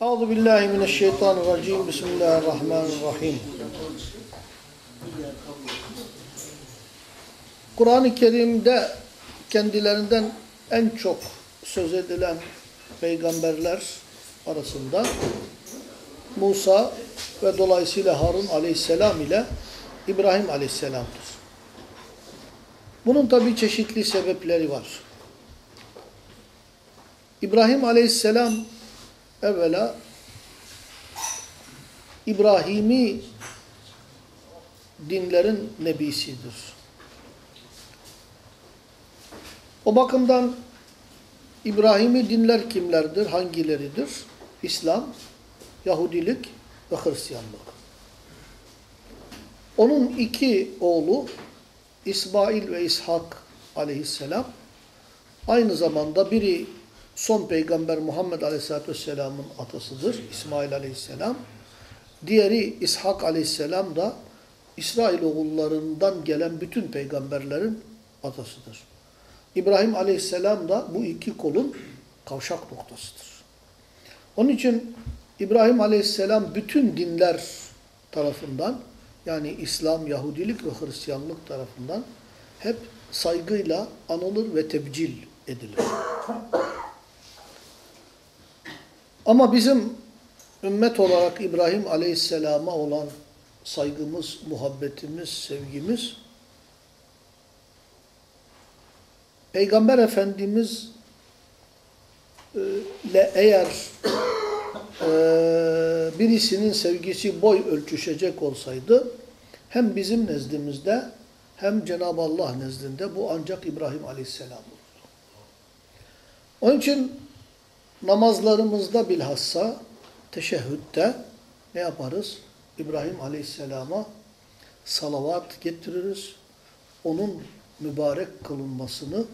Euzu billahi mineşşeytanirracim. Bismillahirrahmanirrahim. Kur'an-ı Kerim'de kendilerinden en çok söz edilen peygamberler arasında Musa ve dolayısıyla Harun aleyhisselam ile İbrahim aleyhisselamdır. Bunun tabi çeşitli sebepleri var. İbrahim aleyhisselam evvela İbrahimi dinlerin nebisidir. O bakımdan İbrahimi dinler kimlerdir, hangileridir? İslam, Yahudilik ve Hristiyanlık. Onun iki oğlu İsmail ve İshak aleyhisselam aynı zamanda biri son peygamber Muhammed Aleyhisselatü Vesselam'ın atasıdır. İsmail Aleyhisselam. Diğeri İshak Aleyhisselam da İsrailoğullarından gelen bütün peygamberlerin atasıdır. İbrahim Aleyhisselam da bu iki kolun kavşak noktasıdır. Onun için İbrahim Aleyhisselam bütün dinler tarafından yani İslam, Yahudilik ve Hristiyanlık tarafından hep saygıyla anılır ve tebcil edilir. Ama bizim ümmet olarak İbrahim Aleyhisselam'a olan saygımız, muhabbetimiz, sevgimiz Peygamber Efendimiz ile eğer e, birisinin sevgisi boy ölçüşecek olsaydı hem bizim nezdimizde hem Cenab-ı Allah nezdinde bu ancak İbrahim Aleyhisselam olurdu. Onun için namazlarımızda bilhassa teşehhütte ne yaparız? İbrahim Aleyhisselam'a salavat getiririz. Onun mübarek kılınmasını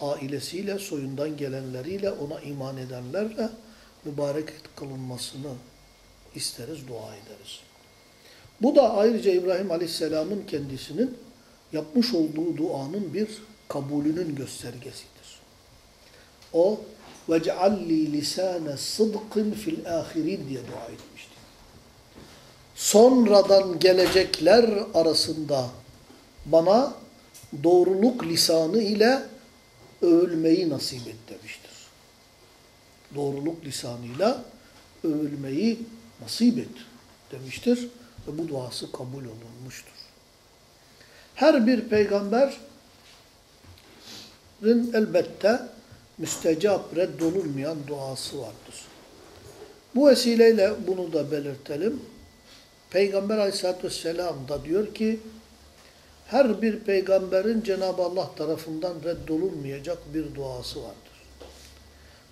ailesiyle, soyundan gelenleriyle, ona iman edenlerle mübarek kılınmasını isteriz, dua ederiz. Bu da ayrıca İbrahim Aleyhisselam'ın kendisinin yapmış olduğu duanın bir kabulünün göstergesidir. O وَجْعَلْ لِي لِسَانَ صِدْقٍ فِي الْآخِرِينَ diye dua etmişti. Sonradan gelecekler arasında bana doğruluk lisanı ile övülmeyi nasip et demiştir. Doğruluk lisanıyla övülmeyi nasip et demiştir ve bu duası kabul olunmuştur. Her bir peygamberin elbette müstecap, reddolunmayan duası vardır. Bu vesileyle bunu da belirtelim. Peygamber aleyhissalatü vesselam da diyor ki, her bir peygamberin Cenab-ı Allah tarafından reddolunmayacak bir duası vardır.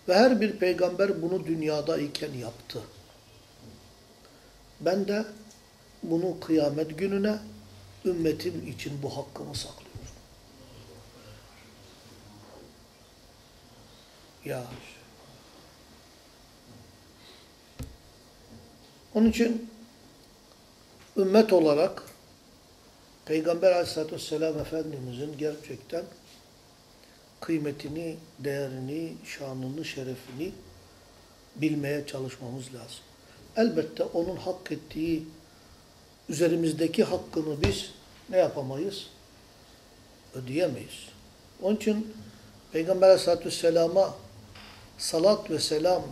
Ve her bir peygamber bunu dünyada iken yaptı. Ben de bunu kıyamet gününe ümmetim için bu hakkımı saklıyorum. Ya. Onun için ümmet olarak Peygamber aleyhissalatü vesselam Efendimizin gerçekten kıymetini, değerini, şanını, şerefini bilmeye çalışmamız lazım. Elbette onun hak ettiği üzerimizdeki hakkını biz ne yapamayız? Ödeyemeyiz. Onun için Peygamber aleyhissalatü vesselama salat ve selam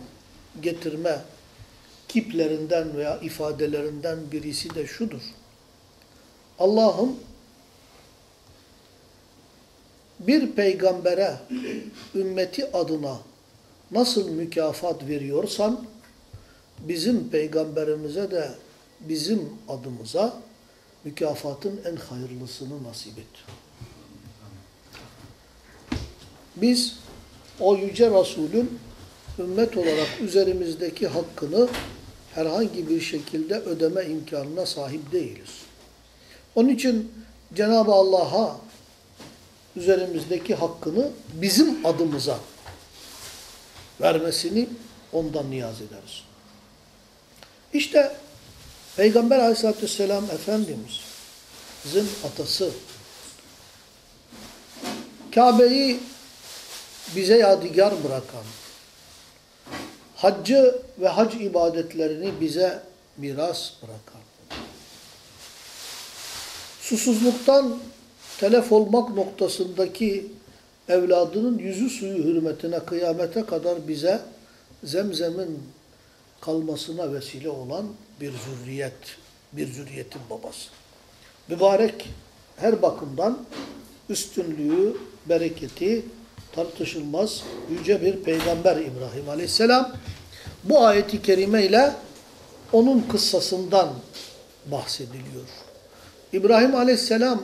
getirme kiplerinden veya ifadelerinden birisi de şudur. Allah'ım bir peygambere ümmeti adına nasıl mükafat veriyorsan bizim peygamberimize de bizim adımıza mükafatın en hayırlısını nasip et. Biz o yüce Resulün ümmet olarak üzerimizdeki hakkını herhangi bir şekilde ödeme imkanına sahip değiliz. Onun için Cenab-ı Allah'a üzerimizdeki hakkını bizim adımıza vermesini ondan niyaz ederiz. İşte Peygamber aleyhissalatü vesselam Efendimiz'in atası Kabe'yi bize yadigar bırakan haccı ve hac ibadetlerini bize miras bırakar. Susuzluktan telef olmak noktasındaki evladının yüzü suyu hürmetine kıyamete kadar bize zemzemin kalmasına vesile olan bir zürriyet, bir zürriyetin babası. Mübarek her bakımdan üstünlüğü, bereketi tartışılmaz yüce bir peygamber İbrahim Aleyhisselam. Bu ayeti kerime ile onun kıssasından bahsediliyor. İbrahim Aleyhisselam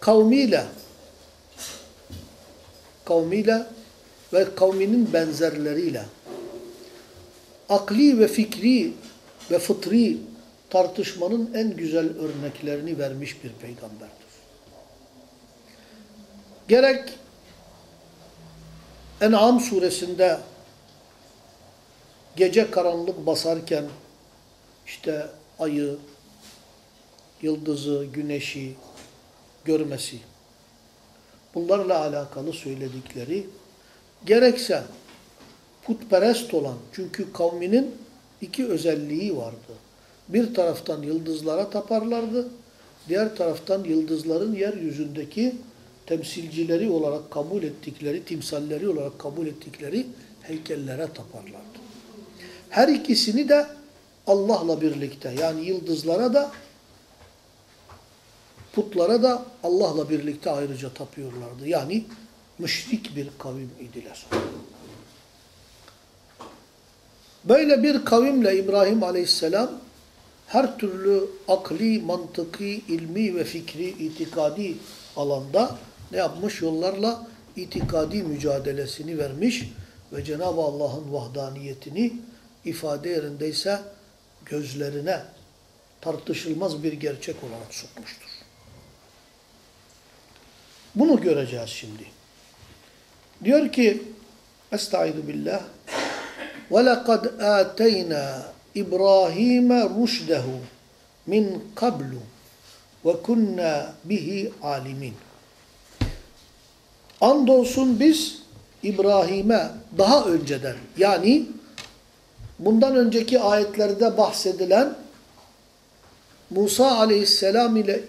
kavmiyle kavmiyle ve kavminin benzerleriyle akli ve fikri ve fıtri tartışmanın en güzel örneklerini vermiş bir peygamberdir. Gerek En'am suresinde gece karanlık basarken işte ayı, yıldızı, güneşi görmesi, bunlarla alakalı söyledikleri, gerekse putperest olan, çünkü kavminin iki özelliği vardı. Bir taraftan yıldızlara taparlardı, diğer taraftan yıldızların yeryüzündeki temsilcileri olarak kabul ettikleri, timsalleri olarak kabul ettikleri heykellere taparlardı. Her ikisini de Allah'la birlikte yani yıldızlara da putlara da Allah'la birlikte ayrıca tapıyorlardı. Yani müşrik bir kavim idiler. Böyle bir kavimle İbrahim Aleyhisselam her türlü akli, mantıki, ilmi ve fikri, itikadi alanda ne yapmış? Yollarla itikadi mücadelesini vermiş ve Cenab-ı Allah'ın vahdaniyetini ifade yerindeyse gözlerine tartışılmaz bir gerçek olarak sokmuştur. Bunu göreceğiz şimdi. Diyor ki Estaizu billah وَلَقَدْ آتَيْنَا İbrahim'e رُشْدَهُ min qablu ve kunna bihi alimin. Andolsun biz İbrahim'e daha önceden yani bundan önceki ayetlerde bahsedilen Musa aleyhisselam ile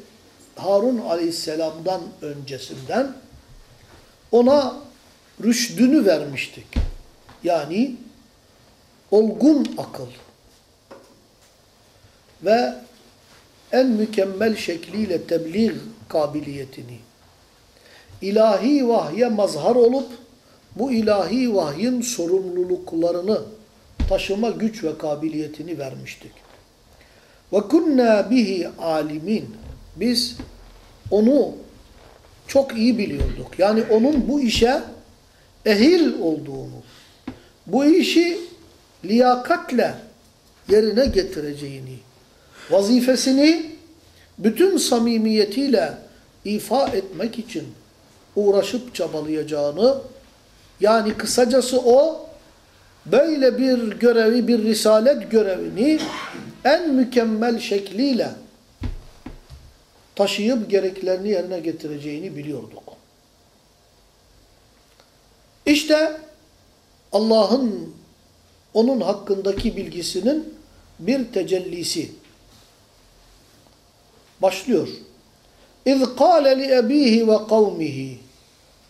Harun aleyhisselamdan öncesinden ona rüşdünü vermiştik. Yani olgun akıl ve en mükemmel şekliyle tebliğ kabiliyetini ilahi vahye mazhar olup bu ilahi vahyin sorumluluklarını taşıma güç ve kabiliyetini vermiştik. Ve kunna bihi alimin. Biz onu çok iyi biliyorduk. Yani onun bu işe ehil olduğunu, bu işi liyakatle yerine getireceğini, vazifesini bütün samimiyetiyle ifa etmek için uğraşıp çabalayacağını yani kısacası o böyle bir görevi, bir risalet görevini en mükemmel şekliyle taşıyıp gereklerini yerine getireceğini biliyorduk. İşte Allah'ın onun hakkındaki bilgisinin bir tecellisi başlıyor. İz kâle li ebihi ve kavmihi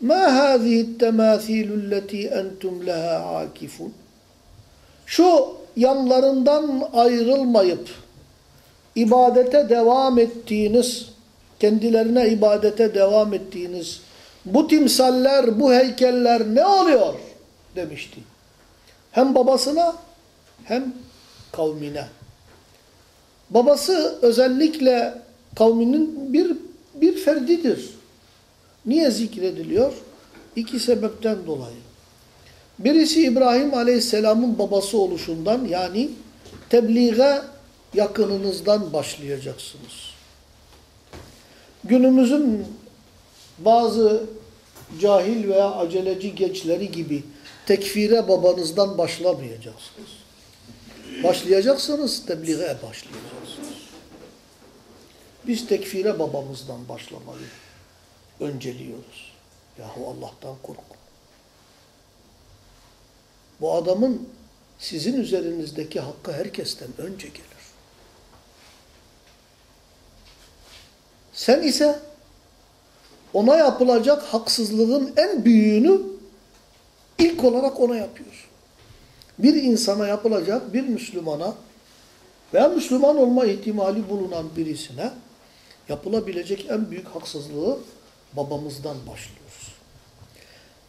Ma hazihi temâsilü lletî entum leha akifun. Şu yanlarından ayrılmayıp ibadete devam ettiğiniz, kendilerine ibadete devam ettiğiniz bu timsaller, bu heykeller ne oluyor? demişti. Hem babasına hem kavmine. Babası özellikle kavminin bir bir ferdidir. Niye zikrediliyor? İki sebepten dolayı. Birisi İbrahim Aleyhisselam'ın babası oluşundan yani tebliğe yakınınızdan başlayacaksınız. Günümüzün bazı cahil veya aceleci gençleri gibi tekfire babanızdan başlamayacaksınız. Başlayacaksınız, tebliğe başlayacaksınız. Biz tekfire babamızdan başlamayı önceliyoruz. Yahu Allah'tan korkun. Bu adamın sizin üzerinizdeki hakkı herkesten önce gelir. Sen ise ona yapılacak haksızlığın en büyüğünü ilk olarak ona yapıyorsun. Bir insana yapılacak, bir Müslümana veya Müslüman olma ihtimali bulunan birisine yapılabilecek en büyük haksızlığı babamızdan başlıyoruz.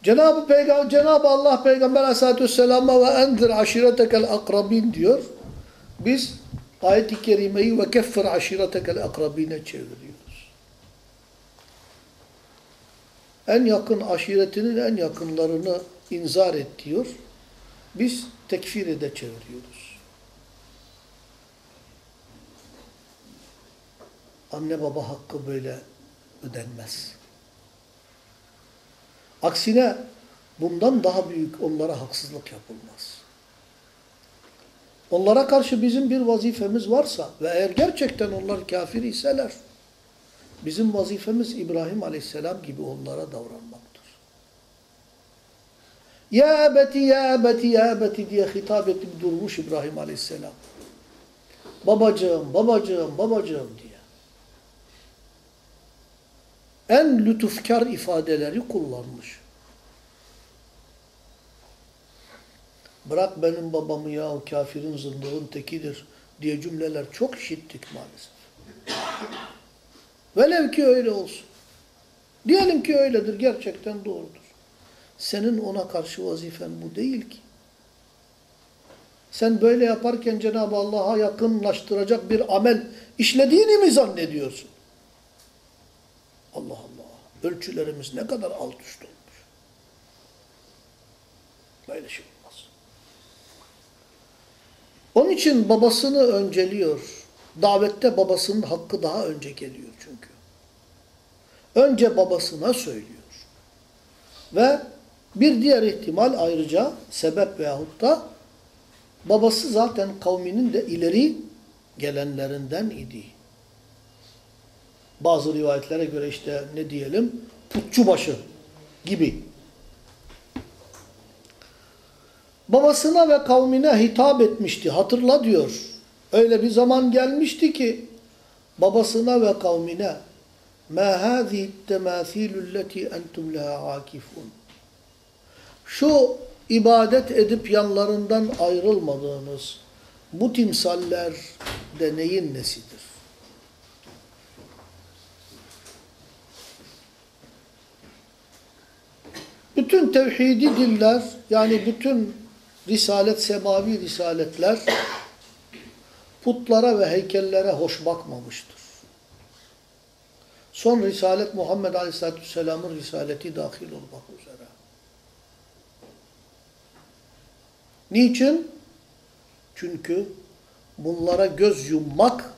Cenab-ı Peygamber, Cenab-ı Allah Peygamber Aleyhisselatü Vesselam'a ve endir aşiretekel akrabin diyor. Biz ayet-i kerimeyi ve keffir aşiretekel akrabine çeviriyoruz. En yakın aşiretinin en yakınlarını inzar et diyor. Biz tekfiri de çeviriyoruz. Anne baba hakkı böyle ödenmez. Aksine bundan daha büyük onlara haksızlık yapılmaz. Onlara karşı bizim bir vazifemiz varsa ve eğer gerçekten onlar kafir iseler, bizim vazifemiz İbrahim Aleyhisselam gibi onlara davranmaktır. Ya ebeti, ya ebeti, ya ebeti diye hitap edip durmuş İbrahim Aleyhisselam. Babacığım, babacığım, babacığım diye. En lütufkar ifadeleri kullanmış. Bırak benim babamı ya o kafirin zındığın tekidir diye cümleler çok işittik maalesef. Velev ki öyle olsun. Diyelim ki öyledir, gerçekten doğrudur. Senin ona karşı vazifen bu değil ki. Sen böyle yaparken Cenab-ı Allah'a yakınlaştıracak bir amel işlediğini mi zannediyorsun? Allah Allah. Ölçülerimiz ne kadar alt üst olmuş. Böyle şey olmaz. Onun için babasını önceliyor. Davette babasının hakkı daha önce geliyor çünkü. Önce babasına söylüyor. Ve bir diğer ihtimal ayrıca sebep veyahut da babası zaten kavminin de ileri gelenlerinden idi. Bazı rivayetlere göre işte ne diyelim putçubaşı gibi. Babasına ve kavmine hitap etmişti. Hatırla diyor. Öyle bir zaman gelmişti ki babasına ve kavmine مَا هَذِهِ التَّمَاثِيلُ الَّتِي اَنْتُمْ لَهَا عَاكِفُونَ Şu ibadet edip yanlarından ayrılmadığınız bu timsaller de neyin nesidir? Bütün tevhidi diller yani bütün risalet, semavi risaletler putlara ve heykellere hoş bakmamıştır. Son risalet Muhammed Aleyhisselatü Vesselam'ın risaleti dahil olmak üzere. Niçin? Çünkü bunlara göz yummak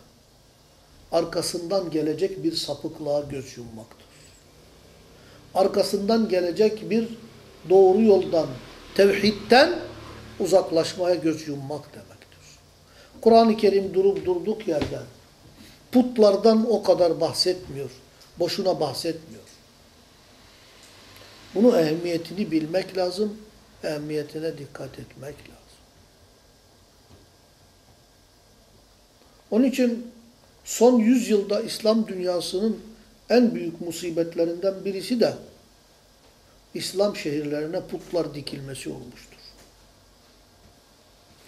arkasından gelecek bir sapıklığa göz yummaktır. Arkasından gelecek bir doğru yoldan, tevhidden uzaklaşmaya göz yummak demektir. Kur'an-ı Kerim durup durduk yerden putlardan o kadar bahsetmiyor. Boşuna bahsetmiyor. Bunu ehemmiyetini bilmek lazım. Ehemmiyetine dikkat etmek lazım. Onun için son yüzyılda İslam dünyasının en büyük musibetlerinden birisi de İslam şehirlerine putlar dikilmesi olmuştur.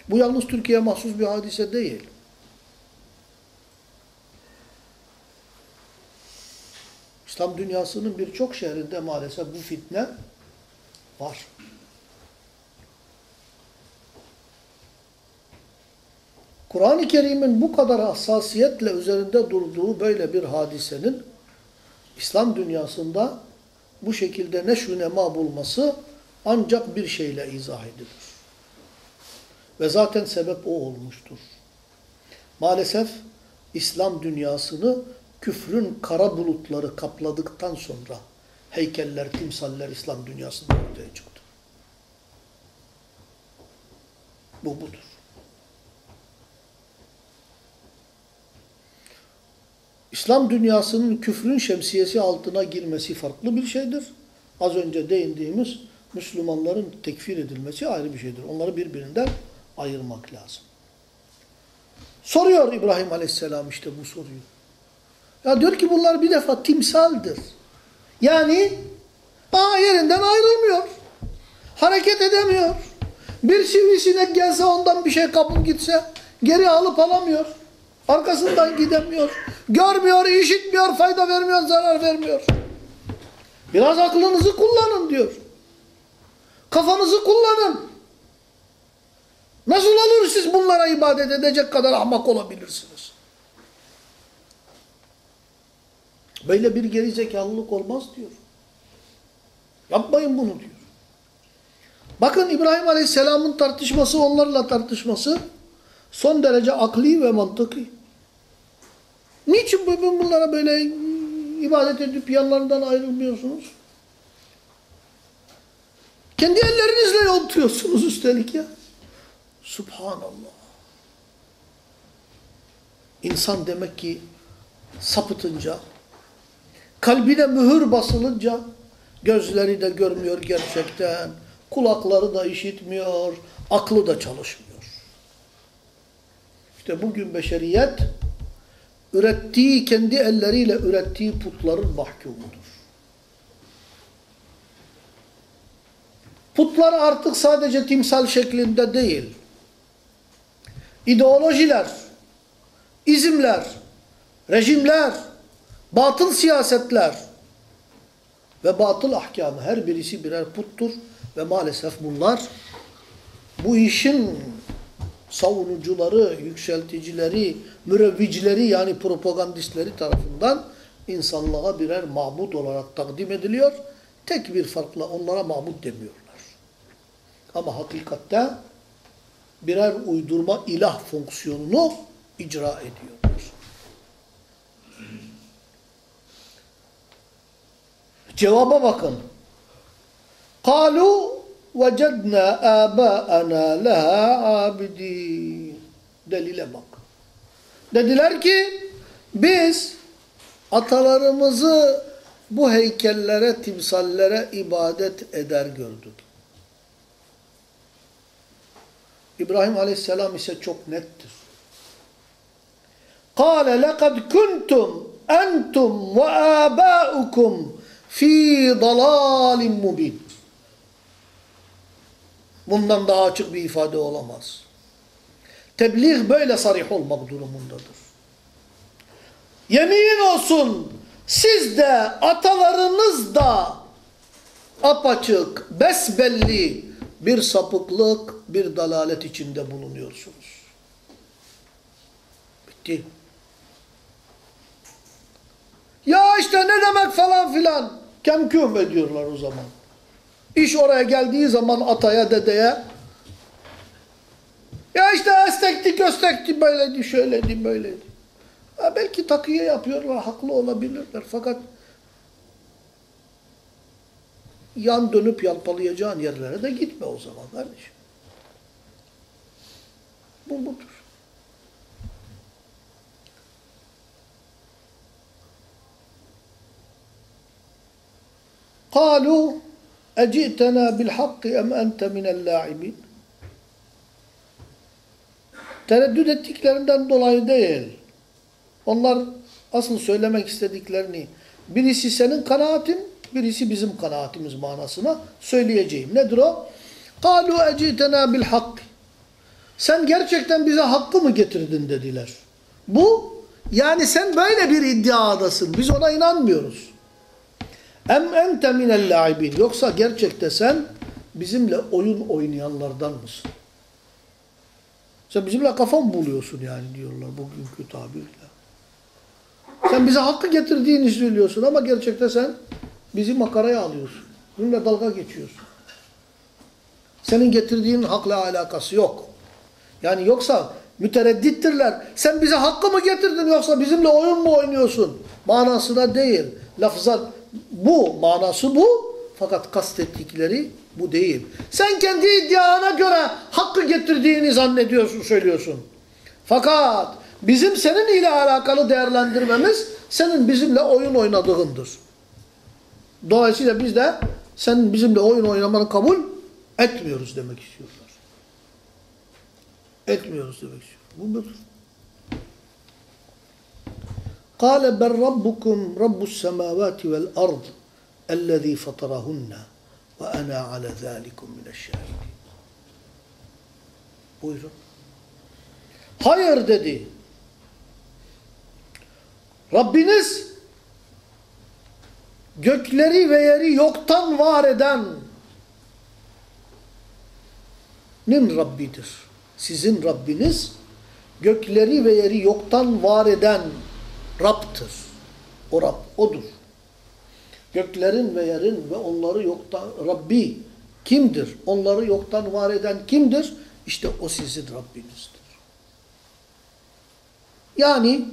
Bu yalnız Türkiye'ye mahsus bir hadise değil. İslam dünyasının birçok şehrinde maalesef bu fitne var. Kur'an-ı Kerim'in bu kadar hassasiyetle üzerinde durduğu böyle bir hadisenin İslam dünyasında bu şekilde nema bulması ancak bir şeyle izah edilir. Ve zaten sebep o olmuştur. Maalesef İslam dünyasını küfrün kara bulutları kapladıktan sonra heykeller, timsaller İslam dünyasında ortaya çıktı. Bu budur. İslam dünyasının küfrün şemsiyesi altına girmesi farklı bir şeydir. Az önce değindiğimiz Müslümanların tekfir edilmesi ayrı bir şeydir. Onları birbirinden ayırmak lazım. Soruyor İbrahim Aleyhisselam işte bu soruyu. Ya diyor ki bunlar bir defa timsaldir. Yani aa yerinden ayrılmıyor. Hareket edemiyor. Bir sivrisinek gelse ondan bir şey kapıp gitse geri alıp alamıyor. Arkasından gidemiyor. Görmüyor, işitmiyor, fayda vermiyor, zarar vermiyor. Biraz aklınızı kullanın diyor. Kafanızı kullanın. Nasıl olur siz bunlara ibadet edecek kadar ahmak olabilirsiniz? Böyle bir gerizekalılık olmaz diyor. Yapmayın bunu diyor. Bakın İbrahim Aleyhisselam'ın tartışması onlarla tartışması son derece akli ve mantıki. Niçin bunlara böyle ibadet edip yanlarından ayrılmıyorsunuz? Kendi ellerinizle yontuyorsunuz üstelik ya. Subhanallah. İnsan demek ki sapıtınca, kalbine mühür basılınca, gözleri de görmüyor gerçekten, kulakları da işitmiyor, aklı da çalışmıyor. İşte bugün beşeriyet, ürettiği, kendi elleriyle ürettiği putların mahkumudur. Putlar artık sadece timsal şeklinde değil. İdeolojiler, izimler, rejimler, batıl siyasetler ve batıl ahkamı her birisi birer puttur ve maalesef bunlar bu işin savunucuları, yükselticileri, mürevvicileri yani propagandistleri tarafından insanlığa birer mabut olarak takdim ediliyor. Tek bir farkla onlara mabut demiyorlar. Ama hakikatte birer uydurma ilah fonksiyonunu icra ediyorlar. Cevaba bakın. Kalu وَجَدْنَا آبَاءَنَا لَهَا عَابِدِينَ Delile bak. Dediler ki biz atalarımızı bu heykellere, timsallere ibadet eder gördük. İbrahim Aleyhisselam ise çok nettir. قَالَ لَقَدْ كُنْتُمْ أَنْتُمْ وَآبَاؤُكُمْ ف۪ي ضَلَالٍ مُب۪ينٍ Bundan daha açık bir ifade olamaz. Tebliğ böyle sarih olmak durumundadır. Yemin olsun siz de atalarınız da apaçık, besbelli bir sapıklık, bir dalalet içinde bulunuyorsunuz. Bitti. Ya işte ne demek falan filan. Kemküm ediyorlar o zaman. İş oraya geldiği zaman ataya, dedeye ya işte estekti, köstekti, böyleydi, şöyleydi, böyleydi. Ha belki takiye yapıyorlar, haklı olabilirler. Fakat yan dönüp yalpalayacağın yerlere de gitme o zaman kardeşim. Bu budur. قالوا اَجِئْتَنَا بِالْحَقِّ اَمْ اَنْتَ مِنَ اللَّاعِبِينَ Tereddüt ettiklerinden dolayı değil. Onlar asıl söylemek istediklerini birisi senin kanaatin, birisi bizim kanaatimiz manasına söyleyeceğim. Nedir o? قَالُوا اَجِئْتَنَا بِالْحَقِّ Sen gerçekten bize hakkı mı getirdin dediler. Bu, yani sen böyle bir iddiadasın. Biz ona inanmıyoruz. Em ente minel laibin. Yoksa gerçekte sen bizimle oyun oynayanlardan mısın? Sen bizimle kafa mı buluyorsun yani diyorlar bugünkü tabirle. Sen bize hakkı getirdiğini söylüyorsun ama gerçekte sen bizi makaraya alıyorsun. Bizimle dalga geçiyorsun. Senin getirdiğin hakla alakası yok. Yani yoksa mütereddittirler. Sen bize hakkı mı getirdin yoksa bizimle oyun mu oynuyorsun? Manasına değil. Lafzat bu, manası bu. Fakat kastettikleri bu değil. Sen kendi iddiana göre hakkı getirdiğini zannediyorsun, söylüyorsun. Fakat bizim senin ile alakalı değerlendirmemiz senin bizimle oyun oynadığındır. Dolayısıyla biz de sen bizimle oyun oynamanı kabul etmiyoruz demek istiyorlar. Etmiyoruz demek istiyor. Bu budur. قال بل ربكم رب السماوات والأرض الذي فطرهن وأنا على ذلكم من الشاهدين Buyurun. Hayır dedi. Rabbiniz gökleri ve yeri yoktan var eden nin Rabbidir. Sizin Rabbiniz gökleri ve yeri yoktan var eden Rab'tır. O Rab, O'dur. Göklerin ve yerin ve onları yoktan, Rabbi kimdir? Onları yoktan var eden kimdir? İşte o sizin Rabbinizdir. Yani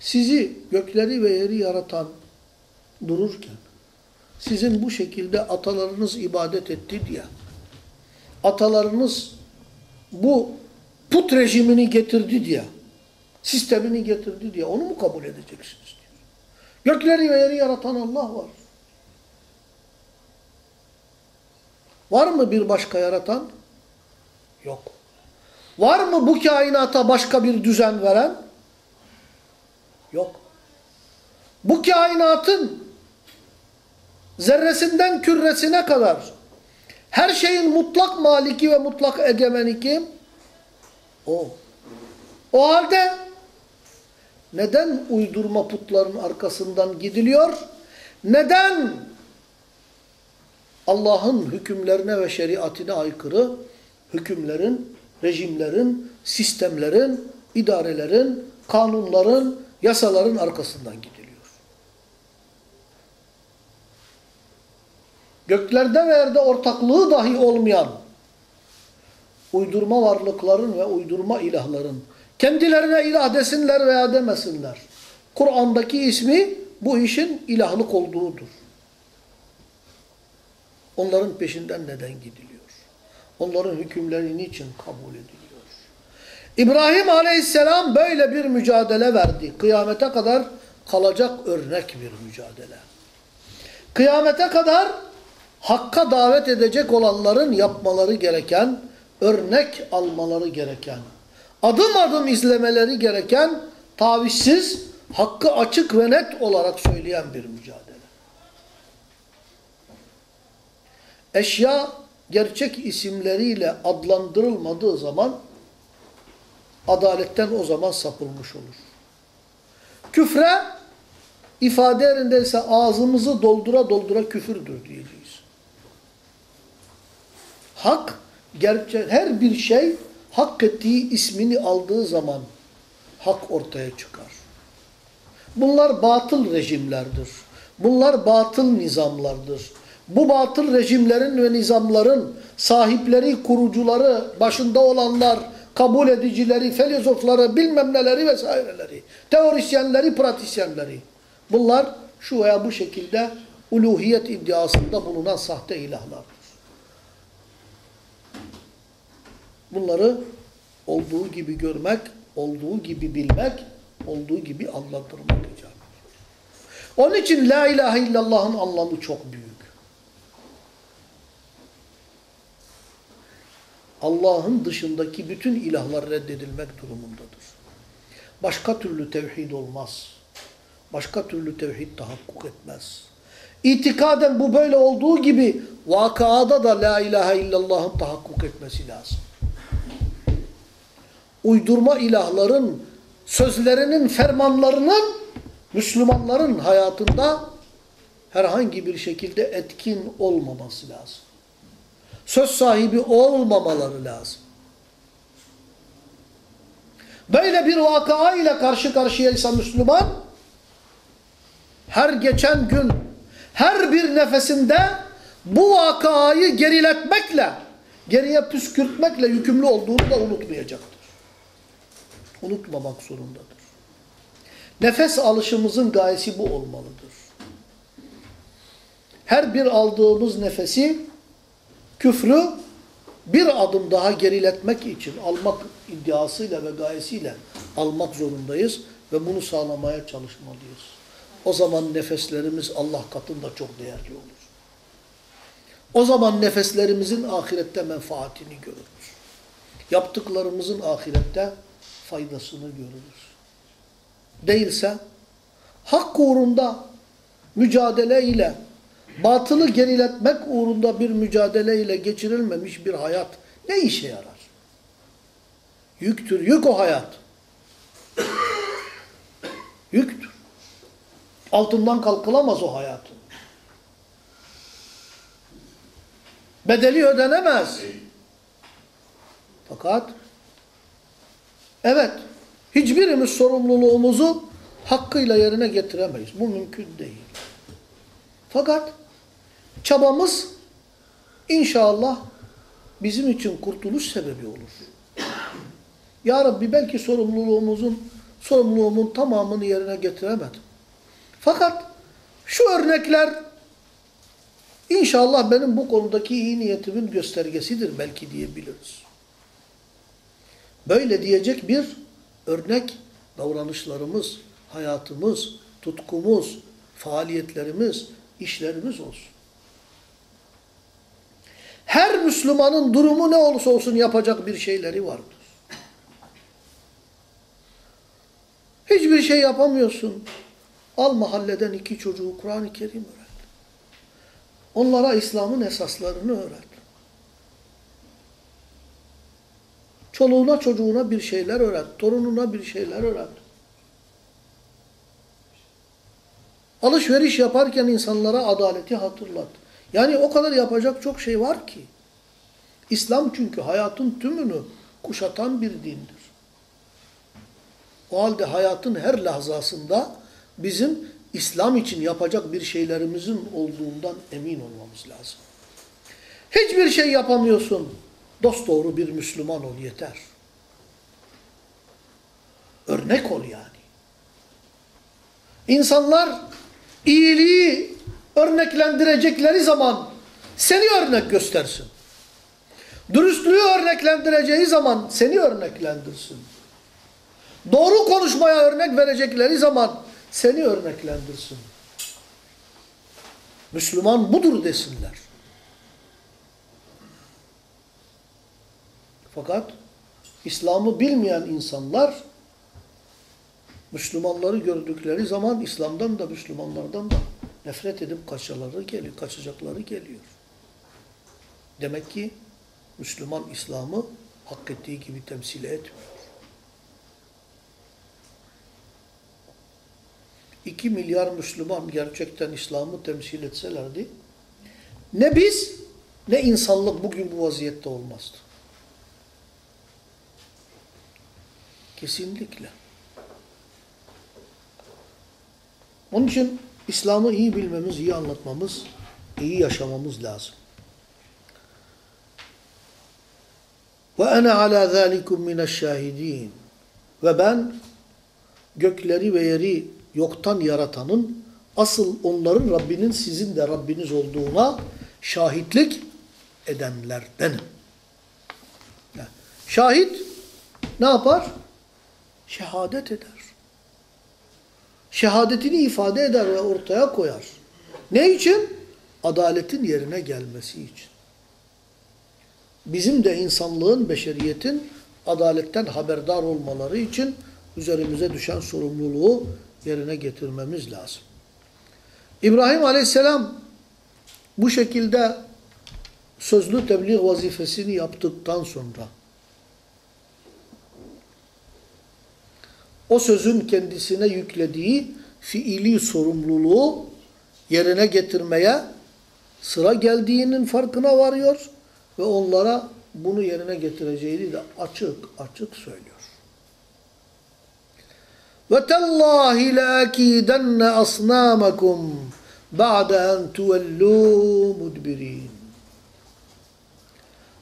sizi gökleri ve yeri yaratan dururken sizin bu şekilde atalarınız ibadet etti diye atalarınız bu put rejimini getirdi diye sistemini getirdi diye onu mu kabul edeceksiniz diyor. Gökleri ve yeri yaratan Allah var. Var mı bir başka yaratan? Yok. Var mı bu kainata başka bir düzen veren? Yok. Bu kainatın zerresinden küresine kadar her şeyin mutlak maliki ve mutlak egemeni kim? O. O halde neden uydurma putların arkasından gidiliyor? Neden Allah'ın hükümlerine ve şeriatine aykırı hükümlerin, rejimlerin, sistemlerin, idarelerin, kanunların, yasaların arkasından gidiliyor? Göklerde ve yerde ortaklığı dahi olmayan uydurma varlıkların ve uydurma ilahların kendilerine ilah desinler veya demesinler. Kur'an'daki ismi bu işin ilahlık olduğudur. Onların peşinden neden gidiliyor? Onların hükümleri niçin kabul ediliyor? İbrahim aleyhisselam böyle bir mücadele verdi. Kıyamete kadar kalacak örnek bir mücadele. Kıyamete kadar Hakka davet edecek olanların yapmaları gereken, örnek almaları gereken, adım adım izlemeleri gereken, tavizsiz, hakkı açık ve net olarak söyleyen bir mücadele. Eşya gerçek isimleriyle adlandırılmadığı zaman adaletten o zaman sapılmış olur. Küfre ifade yerindeyse ağzımızı doldura doldura küfürdür diyeceğiz. Hak, gerçek, her bir şey hak ettiği ismini aldığı zaman hak ortaya çıkar. Bunlar batıl rejimlerdir. Bunlar batıl nizamlardır. Bu batıl rejimlerin ve nizamların sahipleri, kurucuları, başında olanlar, kabul edicileri, filozofları, bilmem neleri vesaireleri, teorisyenleri, pratisyenleri. Bunlar şu veya bu şekilde uluhiyet iddiasında bulunan sahte ilahlardır. Bunları olduğu gibi görmek, olduğu gibi bilmek, olduğu gibi anlatırmak icap Onun için La ilahe illallah'ın anlamı çok büyük. Allah'ın dışındaki bütün ilahlar reddedilmek durumundadır. Başka türlü tevhid olmaz. Başka türlü tevhid tahakkuk etmez. İtikaden bu böyle olduğu gibi vakada da La ilahe illallah'ın tahakkuk etmesi lazım uydurma ilahların sözlerinin, fermanlarının Müslümanların hayatında herhangi bir şekilde etkin olmaması lazım. Söz sahibi olmamaları lazım. Böyle bir vakıa ile karşı karşıyaysa Müslüman, her geçen gün, her bir nefesinde bu vakayı geriletmekle, geriye püskürtmekle yükümlü olduğunu da unutmayacaktır unutmamak zorundadır. Nefes alışımızın gayesi bu olmalıdır. Her bir aldığımız nefesi küfrü bir adım daha geriletmek için almak iddiasıyla ve gayesiyle almak zorundayız ve bunu sağlamaya çalışmalıyız. O zaman nefeslerimiz Allah katında çok değerli olur. O zaman nefeslerimizin ahirette menfaatini görürüz. Yaptıklarımızın ahirette faydasını görürüz. Değilse hak uğrunda mücadele ile batılı geriletmek uğrunda bir mücadele ile geçirilmemiş bir hayat ne işe yarar? Yüktür, yük o hayat. Yüktür. Altından kalkılamaz o hayatın. Bedeli ödenemez. Fakat evet hiçbirimiz sorumluluğumuzu hakkıyla yerine getiremeyiz. Bu mümkün değil. Fakat çabamız inşallah bizim için kurtuluş sebebi olur. Ya Rabbi belki sorumluluğumuzun sorumluluğumun tamamını yerine getiremedim. Fakat şu örnekler inşallah benim bu konudaki iyi niyetimin göstergesidir belki diyebiliriz. Böyle diyecek bir örnek davranışlarımız, hayatımız, tutkumuz, faaliyetlerimiz, işlerimiz olsun. Her Müslümanın durumu ne olursa olsun yapacak bir şeyleri vardır. Hiçbir şey yapamıyorsun. Al mahalleden iki çocuğu Kur'an-ı Kerim öğret. Onlara İslam'ın esaslarını öğret. Çoluğuna çocuğuna bir şeyler öğret. Torununa bir şeyler öğret. Alışveriş yaparken insanlara adaleti hatırlat. Yani o kadar yapacak çok şey var ki. İslam çünkü hayatın tümünü kuşatan bir dindir. O halde hayatın her lahzasında bizim İslam için yapacak bir şeylerimizin olduğundan emin olmamız lazım. Hiçbir şey yapamıyorsun. Dosdoğru bir Müslüman ol yeter. Örnek ol yani. İnsanlar iyiliği örneklendirecekleri zaman seni örnek göstersin. Dürüstlüğü örneklendireceği zaman seni örneklendirsin. Doğru konuşmaya örnek verecekleri zaman seni örneklendirsin. Müslüman budur desinler. Fakat İslam'ı bilmeyen insanlar Müslümanları gördükleri zaman İslam'dan da Müslümanlardan da nefret edip kaçaları geliyor, kaçacakları geliyor. Demek ki Müslüman İslam'ı hak ettiği gibi temsil etmiyor. 2 milyar Müslüman gerçekten İslam'ı temsil etselerdi, ne biz ne insanlık bugün bu vaziyette olmazdı. Kesinlikle. Onun için İslam'ı iyi bilmemiz, iyi anlatmamız, iyi yaşamamız lazım. Ve ene ala zalikum mineşşahidin. Ve ben gökleri ve yeri yoktan yaratanın asıl onların Rabbinin sizin de Rabbiniz olduğuna şahitlik edenlerdenim. Şahit ne yapar? Şehadet eder. Şehadetini ifade eder ve ortaya koyar. Ne için? Adaletin yerine gelmesi için. Bizim de insanlığın, beşeriyetin adaletten haberdar olmaları için üzerimize düşen sorumluluğu yerine getirmemiz lazım. İbrahim Aleyhisselam bu şekilde sözlü tebliğ vazifesini yaptıktan sonra o sözün kendisine yüklediği fiili sorumluluğu yerine getirmeye sıra geldiğinin farkına varıyor ve onlara bunu yerine getireceğini de açık açık söylüyor. Ve tallahi lakidenne asnamakum ba'de en tuvellu mudbirin.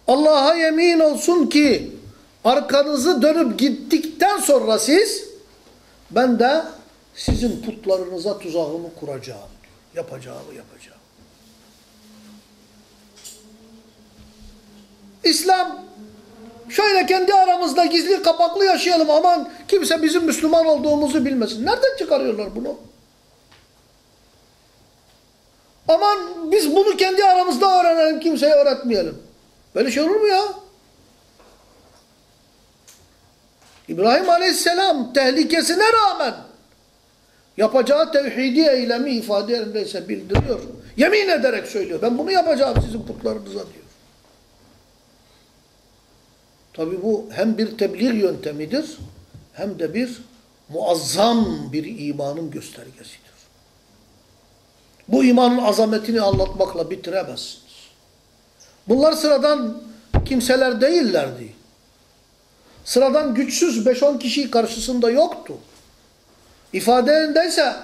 Allah'a yemin olsun ki arkanızı dönüp gittikten sonra siz ben de sizin putlarınıza tuzağımı kuracağım. Yapacağımı yapacağım. İslam şöyle kendi aramızda gizli kapaklı yaşayalım aman kimse bizim Müslüman olduğumuzu bilmesin. Nereden çıkarıyorlar bunu? Aman biz bunu kendi aramızda öğrenelim, kimseye öğretmeyelim. Böyle şey olur mu ya? İbrahim Aleyhisselam tehlikesine rağmen yapacağı tevhidi eylemi ifade yerindeyse bildiriyor. Yemin ederek söylüyor. Ben bunu yapacağım sizin putlarınıza diyor. Tabi bu hem bir tebliğ yöntemidir hem de bir muazzam bir imanın göstergesidir. Bu imanın azametini anlatmakla bitiremezsiniz. Bunlar sıradan kimseler değillerdi. Sıradan güçsüz 5-10 kişi karşısında yoktu. İfadeindeyse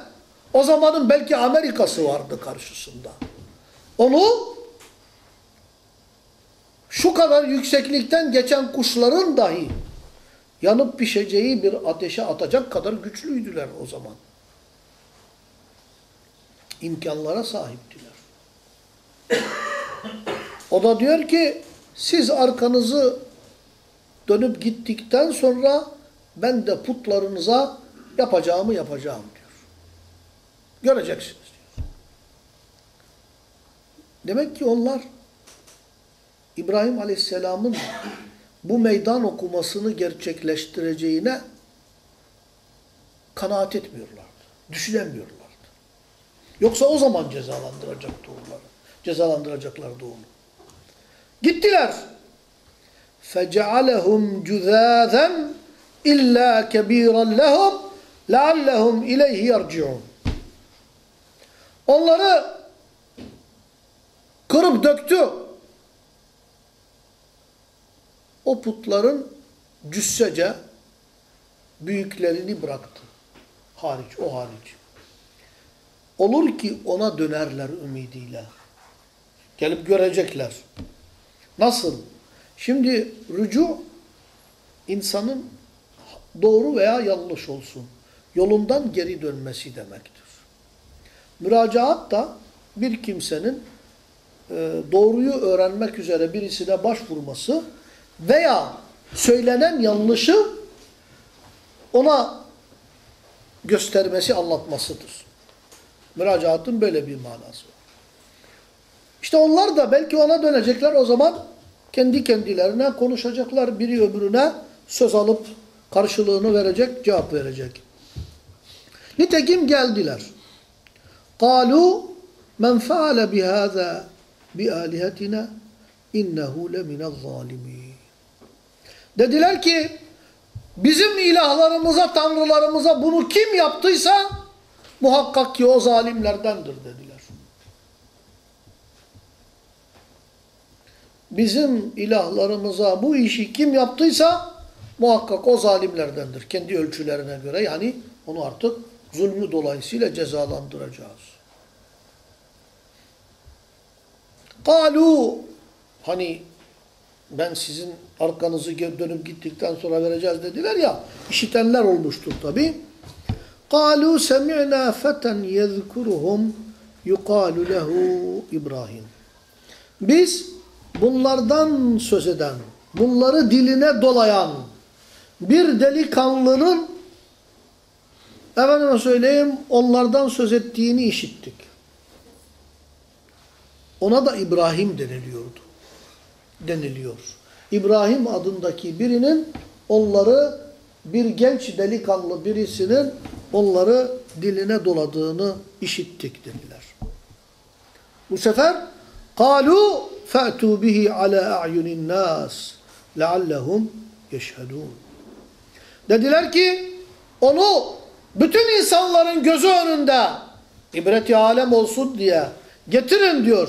o zamanın belki Amerika'sı vardı karşısında. Onu şu kadar yükseklikten geçen kuşların dahi yanıp pişeceği bir ateşe atacak kadar güçlüydüler o zaman. İmkanlara sahiptiler. O da diyor ki siz arkanızı dönüp gittikten sonra ben de putlarınıza yapacağımı yapacağım diyor. Göreceksiniz diyor. Demek ki onlar İbrahim Aleyhisselam'ın bu meydan okumasını gerçekleştireceğine kanaat etmiyorlardı. Düşünemiyorlardı. Yoksa o zaman cezalandıracaktı onları. Cezalandıracaklardı onu. Gittiler. فَجَعَلَهُمْ جُذَاذًا اِلَّا كَب۪يرًا لَهُمْ لَعَلَّهُمْ اِلَيْهِ يَرْجِعُونَ Onları kırıp döktü. O putların cüssece büyüklerini bıraktı. Hariç, o hariç. Olur ki ona dönerler ümidiyle. Gelip görecekler. Nasıl? Şimdi rücu insanın doğru veya yanlış olsun. Yolundan geri dönmesi demektir. Müracaat da bir kimsenin e, doğruyu öğrenmek üzere birisine başvurması veya söylenen yanlışı ona göstermesi, anlatmasıdır. Müracaatın böyle bir manası var. İşte onlar da belki ona dönecekler o zaman kendi kendilerine konuşacaklar. Biri öbürüne söz alıp karşılığını verecek, cevap verecek. Nitekim geldiler. Kalu men faale bihaza bi alihatina innehu lemine zalimin. Dediler ki bizim ilahlarımıza, tanrılarımıza bunu kim yaptıysa muhakkak ki o zalimlerdendir dedi. bizim ilahlarımıza bu işi kim yaptıysa muhakkak o zalimlerdendir. Kendi ölçülerine göre yani onu artık zulmü dolayısıyla cezalandıracağız. Kalu hani ben sizin arkanızı dönüp gittikten sonra vereceğiz dediler ya işitenler olmuştur tabi. Kalu semi'na feten yezkuruhum yukalu lehu İbrahim. Biz bunlardan söz eden, bunları diline dolayan bir delikanlının efendime söyleyeyim onlardan söz ettiğini işittik. Ona da İbrahim deniliyordu. Deniliyor. İbrahim adındaki birinin onları bir genç delikanlı birisinin onları diline doladığını işittik dediler. Bu sefer قَالُوا فَأْتُوا بِهِ عَلَى أَعْيُنِ النَّاسِ لَعَلَّهُمْ يَشْهَدُونَ Dediler ki onu bütün insanların gözü önünde ibreti alem olsun diye getirin diyor.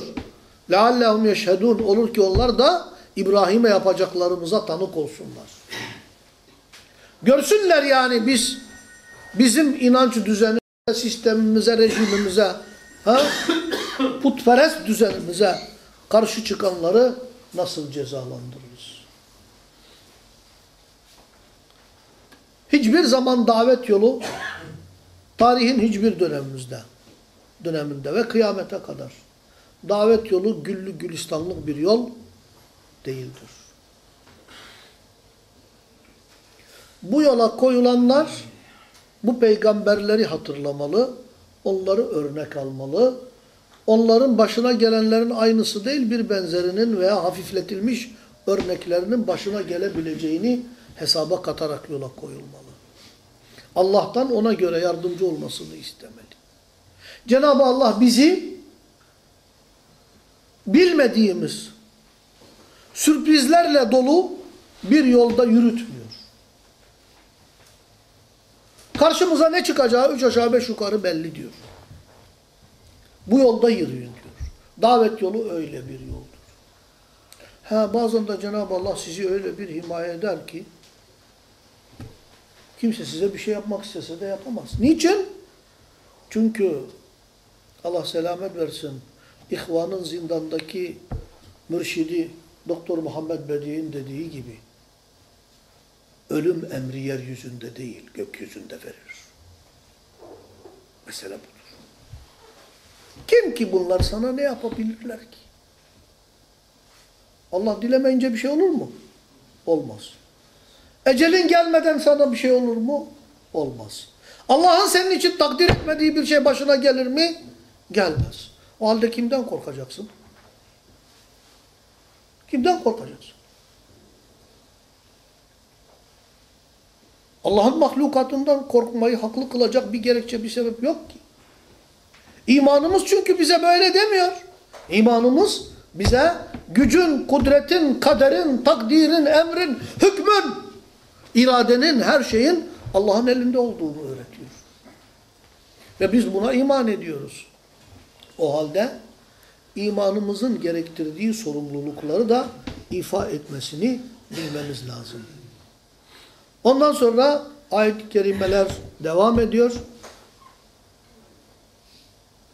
لَعَلَّهُمْ يَشْهَدُونَ Olur ki onlar da İbrahim'e yapacaklarımıza tanık olsunlar. Görsünler yani biz bizim inanç düzenimize, sistemimize, rejimimize, ha? Putperest düzenimize karşı çıkanları nasıl cezalandırırız? Hiçbir zaman davet yolu tarihin hiçbir dönemimizde, döneminde ve kıyamete kadar davet yolu güllü gülistanlık bir yol değildir. Bu yola koyulanlar bu peygamberleri hatırlamalı, onları örnek almalı, onların başına gelenlerin aynısı değil bir benzerinin veya hafifletilmiş örneklerinin başına gelebileceğini hesaba katarak yola koyulmalı. Allah'tan ona göre yardımcı olmasını istemeli. Cenab-ı Allah bizi bilmediğimiz sürprizlerle dolu bir yolda yürütmüyor. Karşımıza ne çıkacağı üç aşağı beş yukarı belli diyor. Bu yolda yürüyün diyor. Davet yolu öyle bir yoldur. Ha bazen de Cenab-ı Allah sizi öyle bir himaye eder ki kimse size bir şey yapmak istese de yapamaz. Niçin? Çünkü Allah selamet versin İhvanın zindandaki mürşidi Doktor Muhammed Bedi'nin dediği gibi ölüm emri yeryüzünde değil gökyüzünde verir. Mesele budur. Kim ki bunlar sana ne yapabilirler ki? Allah dilemeyince bir şey olur mu? Olmaz. Ecelin gelmeden sana bir şey olur mu? Olmaz. Allah'ın senin için takdir etmediği bir şey başına gelir mi? Gelmez. O halde kimden korkacaksın? Kimden korkacaksın? Allah'ın mahlukatından korkmayı haklı kılacak bir gerekçe, bir sebep yok ki. İmanımız çünkü bize böyle demiyor. İmanımız bize gücün, kudretin, kaderin, takdirin, emrin, hükmün, iradenin, her şeyin Allah'ın elinde olduğunu öğretiyor. Ve biz buna iman ediyoruz. O halde imanımızın gerektirdiği sorumlulukları da ifa etmesini bilmemiz lazım. Ondan sonra ayet-i kerimeler devam ediyor.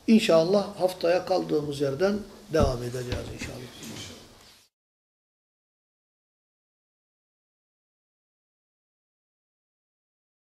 İnşallah haftaya kaldığımız yerden devam edeceğiz inşallah.